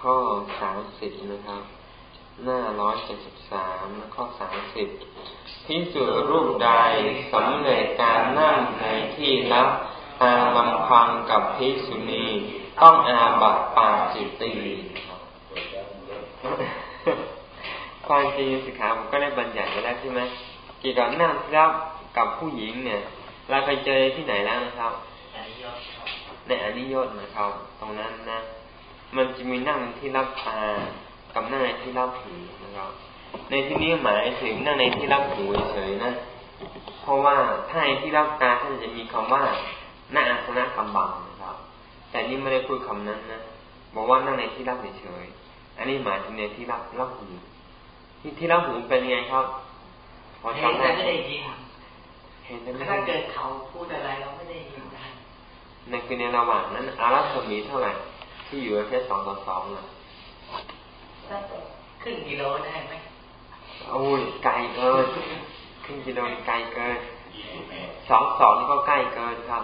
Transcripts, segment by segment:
ข้อสามสิบนะครับ หน้าร้อยเจ็ดสิบสามข้อสามสิบพิสูรูปใดสำเร็จการนั่งในที่รับตามลำพังกับพิสุนีต้องอาบัตปาจิตตีความจริงสิขาผมก็ได้บัญญัติไปแล้วใช่ไหมเกี่ยวกับนั่งที่รับกับผู้หญิงเนี่ย เราเคยเจอที่ไหนแล้วนะครับ ในอนิยตนะครับ ตรงนั้นนะ มันจะมีนั่งที่รับตากับนั่งในที่รับหูนะครับ ในที่นี้หมายถึงนั่งในที่รับหูเฉยๆนะ เพราะว่าถ้าในที่รับตาท่านจะมีคำว่าหน้าอาสนะกำบังนะครับ แต่นี่ไม่ได้พูดคำนั้นนะบอกว่านั่งในที่รับเฉยๆอันนี้หมายถึงในที่รับรับหูที่ที่รับหูเป็นไงครับพอจำได้ไม่ได้ยินเห็นแต่ไม่ถ้าเกิดเขาพูดอะไรเราไม่ได้ยินได้ในคือในระหว่างนั้นอารัศมีเท่าไหร่ ที่อยู่แค่สองต่อสองนะขึ้นกิโลได้ไหมโอ้ยไกลเกิน ขึ้นกิโลไกลเกินสองสองนี่ก็ใกล้เกินครับ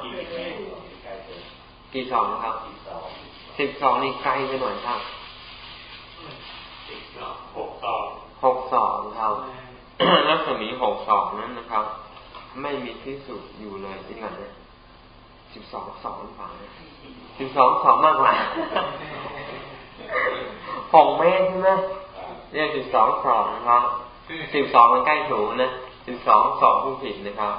กี่สองครับสิบสองนี่ไกลไปหน่อยครับหกสองหกสองครับรัศมีหกสองนั้นนะครับ ไม่มีที่สุดอยู่เลยจริงไหมเนี่ย สิบสองสองฝั่งสิบสองสองมากกว่าหกเมตรใช่ไหมเรียกสิบสองสองครับสิบสองมันใกล้ถูกนะสิบสองสองผู้ผิดนะครับ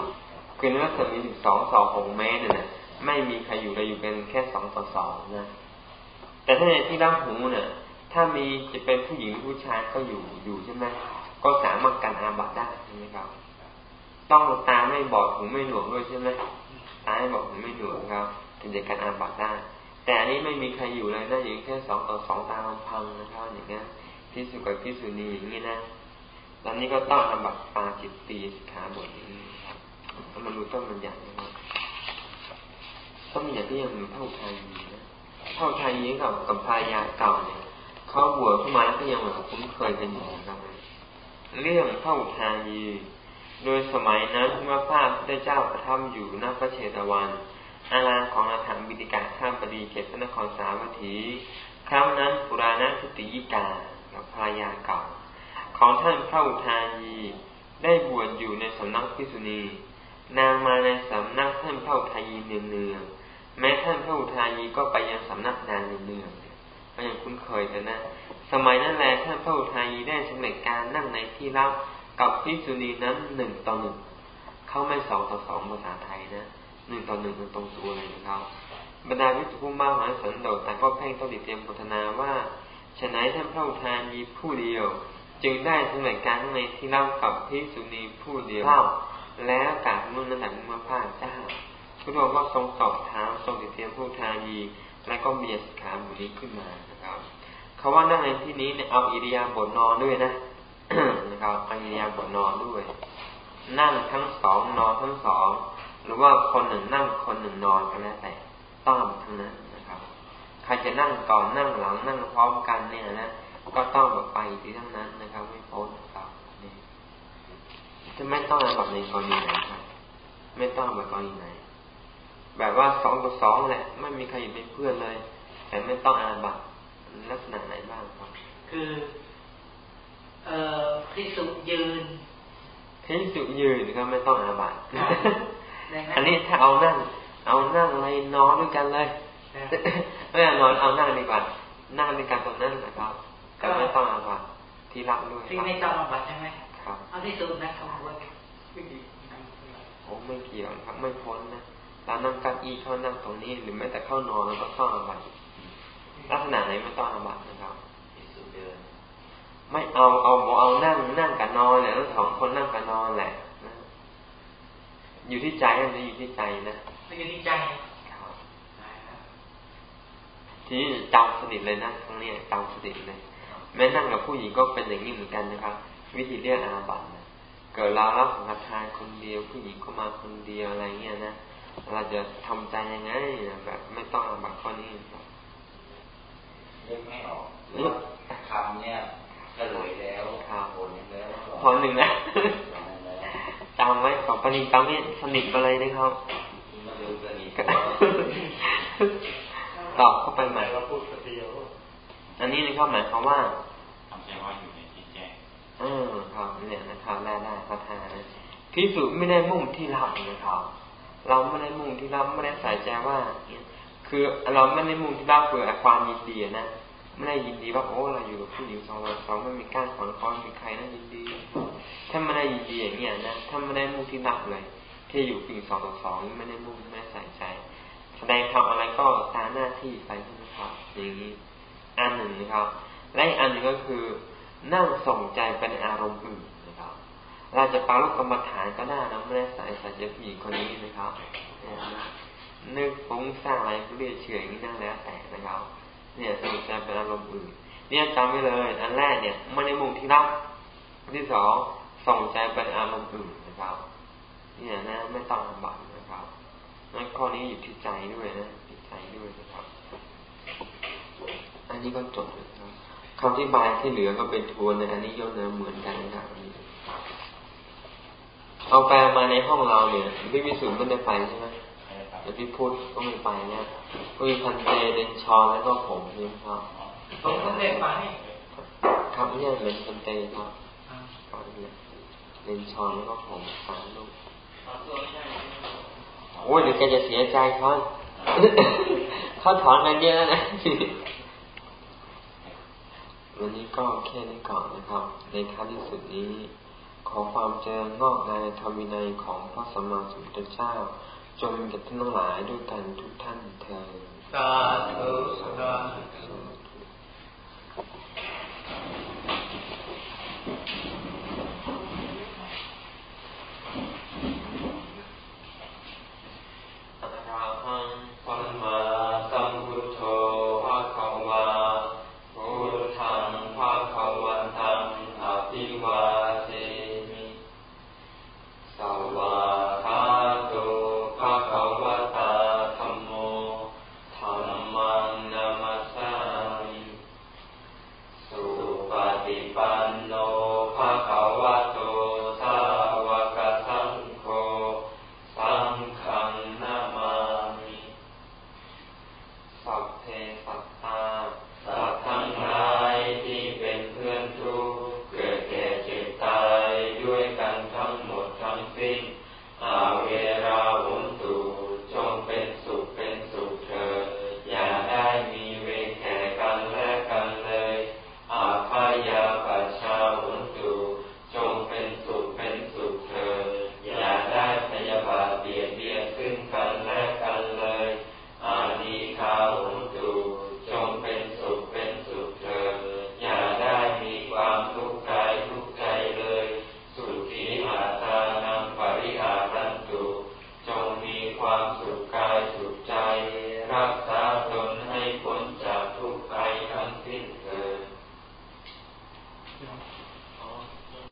คือรัศมีสิบสองสองหกเมตรเนี่ยไม่มีใครอยู่เลยอยู่เป็นแค่สองต่อสองนะแต่ถ้าในที่ร่างหูเนี่ยถ้ามีจะเป็นผู้หญิงผู้ชายก็อยู่อยู่ใช่ไหมก็สามารถกันอาบัตได้ใช่ไหมครับ ต้องตาไม่บอดหูไม่หนวกด้วยใช่ไหม ตาไม่บอดหูไม่หนวกครับถึงจะกันอาบัตได้ แต่อันนี้ไม่มีใครอยู่เลยนะอยู่แค่สองต่อสองตาลำพังนะครับอย่างเงี้ยพิสุกับพิสุนีอย่างนี้นะตอนนี้ก็ต้องอาบัตปาจิตตีสิขาบทนี้ครับมันรู้ต้นมันใหญ่นะครับต้นมันใหญ่ก็ยังเท่าทยีนะเท่าทายีกับกับพายาเก่าเนี่ยเขาบวชเข้ามาแล้วก็ยังเหมือนคุ้นเคยกันอยู่นะครับเรื่องเท่าทายี โดยสมัยนั้นเมื่อพระพได้เจ้าประทับอยู่ณพระเชตวัน อารามของอาถรรพ์บิดิกาข้ามปดีเขตพระนครสาวัตถี ครั้งนั้นปุราณสุติยิกากับภรรยาเก่า ของท่านพระอุทายีได้บวชอยู่ในสำนักพิษุณีนางมาในสำนักท่านพระอุทายีเนืองๆแม้ท่านพระอุทายีก็ไปยังสำนักนางเนืองๆก็ยังคุ้นเคยกันนะ สมัยนั้นแหละท่านพระอุทัยได้สำเร็จการนั่งในที่รับ กับพิสุนีนั้นหนึ่งต่อหนึ่งเขาไม่สองต่อสองภาษาไทยนะหนึ่งต่อหนึ่งมันตรงตัวเลยนะครับบรรดาวิจุผู้มากมาสันโดษแต่ก็เพ่งต้องติดเตรียมพัฒนาว่าฉนัยท่านพระอุทานยีผู้เดียว จึงได้สำเร็จการนั่งในที่รับกับพิสุนีผู้เดียวเล่าแล้วกาบมุ่นนั้นแต่มุ่งพระเจ้าพระองก็ทรงสอบถามทรงติดเตรียมผู้ทายีและก็เมีสิขาบุนี้ขึ้นมานะครับคาว่านั่งในที่นี้เนี่ยเอาอิริยาบถนอนด้วยนะ นะครับเอายาบถนอนด้วย นั่งทั้งสองนอนทั้งสองหรือว่าคนหนึ่งนั่งคนหนึ่งนอนก็แล้วแต่ต้องทั้งนั้นนะครับ ใครจะนั่งก่อนนั่งหลังนั่งพร้อมกันเนี่ยนะก็ต้องแบบไปที่ทั้งนั้นนะครับ ไม่พ้นครับนี่จะไม่ต้องแบบในกรณีไหนครับ ไม่ต้องแบบกรณีไหน แบบว่าสองต่อสองแหละไม่มีใครอยู่เป็นเพื่อนเลย แต่ไม่ต้องอาบัตลักษณะไหนบ้างครับ คือ พิสุยืนพิสุยืนก็ไม่ต้องอาบัตอันนี้ถ้าเอานั่ง เอานั่งอะไรนอนด้วยกันเลยไม่เอานอนเอานั่งดีกว่านั่งด้วยกันตรงนั้นนะครับก็ไม่ต้องอาบัตที่รับด้วยที่ไม่ต้องอาบัตใช่ไหมครับเอาที่สุดนะคำว่าผมไม่เกี่ยวครับ ไม่พ้นนะเรานั่งกับอีเข้านั่งตรงนี้ หรือแม้แต่เข้านอนแล้วก็ต้องอาบัตลักษณะไหนไม่ต้องอาบัตนะครับ ไม่เอาเอาเอานั่งนั่งกับนอนแหละทั้งสองคนนั่งกับนอนแหละอยู่ที่ใจอันนี้อยู่ที่ใจนะอยู่ที่ใจทีนี้จำสนิทเลยนะครั้งนี้จำสนิทเลย แม้นั่งกับผู้หญิงก็เป็นอย่างนี้เหมือนกันนะครับ วิธีเรียกอาบัตนะเกิดเรารับสังทานคนเดียว ผู้หญิงก็มาคนเดียวอะไรเงี้ยนะเราจะทำใจยังไงแบบไม่ต้องอาบัตข้อนี้ครับเลือกไม่ออกคำเนี่ย ฉลยแล้วผลแล้วผลหนึ่งนะจำไว้ของปณิตามนี้สนิทไปเลยนะครับตอบเข้าไปใหม่เราพูดเดียวออันนี้นะครับหมายความว่าทำใจว่าอยู่ในที่แจ้งเออครับเนี่ยนะครับได้ได้พระทานพิสูจไม่ได้มุ่งที่รับนะครับ เราไม่ได้มุ่งที่รับไม่ได้ใส่ใจว่า คือเราไม่ได้มุ่งที่รับคือความยินดีนะ ไม่ได้ยินดีว่าโอ้เราอยู่กับผู้หญิงสองสองไม่มีการฝังคอนมีใครนะยินดี ถ้าไม่ได้ยินดีอย่างเงี้ยนะถ้าไม่ได้มุ่งที่รับเลย ที่อยู่ผู้หญิงสองต่อสองไม่ได้มุ่งไม่ใส่ใจ แสดงทำอะไรก็ตามหน้าที่ไปใช่ไหมครับอย่างนี้อันหนึ่งนะครับและอีกอันหนึ่งก็คือนั่งส่งใจเป็นอารมณ์อื่นนะครับ เราจะปาลูกกรรมฐานก็ได้นะไม่ได้ใส่ใส่ใจผู้หญิงคนนี้นะครับนึกฟุ้งสร้างอะไรเรียเฉยอย่างนี้นั่นแล้วแต่นะครับเนี่ยส เป็นอารมณ์อื่น เนี่ยจำไว้เลย อันแรกเนี่ยไม่ได้มุ่งที่รักที่สองส่งใจเป็นอารมณ์อื่นนะครับเนี่ยนะไม่ต้องบัตนะครับนั่นข้อนี้อยู่ที่ใจด้วยนะที่ใจด้วยนะครับ อันนี้ก็จบเลยครับคำที่บายที่เหลือก็เป็นทวนในอันนี้ย่นเหมือนกันนะครับเอาแปลมาในห้องเราเนี่ยพี่วิสุทธ์ไม่ได้ไปใช่ไหม เดี๋ยวพี่พูดก็ไม่ไปเนี่ยก็มีพันเตเดนชอนแล้วก็ผมนี่ครับผมก็ได้ไปครับเนี่ยเป็นพันเตครับครับเนี่ยเดนชอนแล้วก็ผมสามลูกโอ้ยเดี๋ยวแกจะเสียใจเขาเขาถอนกันเยอะนะวันนี้ก็แค่นี้ก่อนนะครับ ในท้ายที่สุดนี้ ขอความเจริญงอกในธรรมวินัยของพระสัมมาสัมพุทธเจ้า จงกับท่านทั้งหลายด้วยกันทุกท่านเธอสาธุสาธุ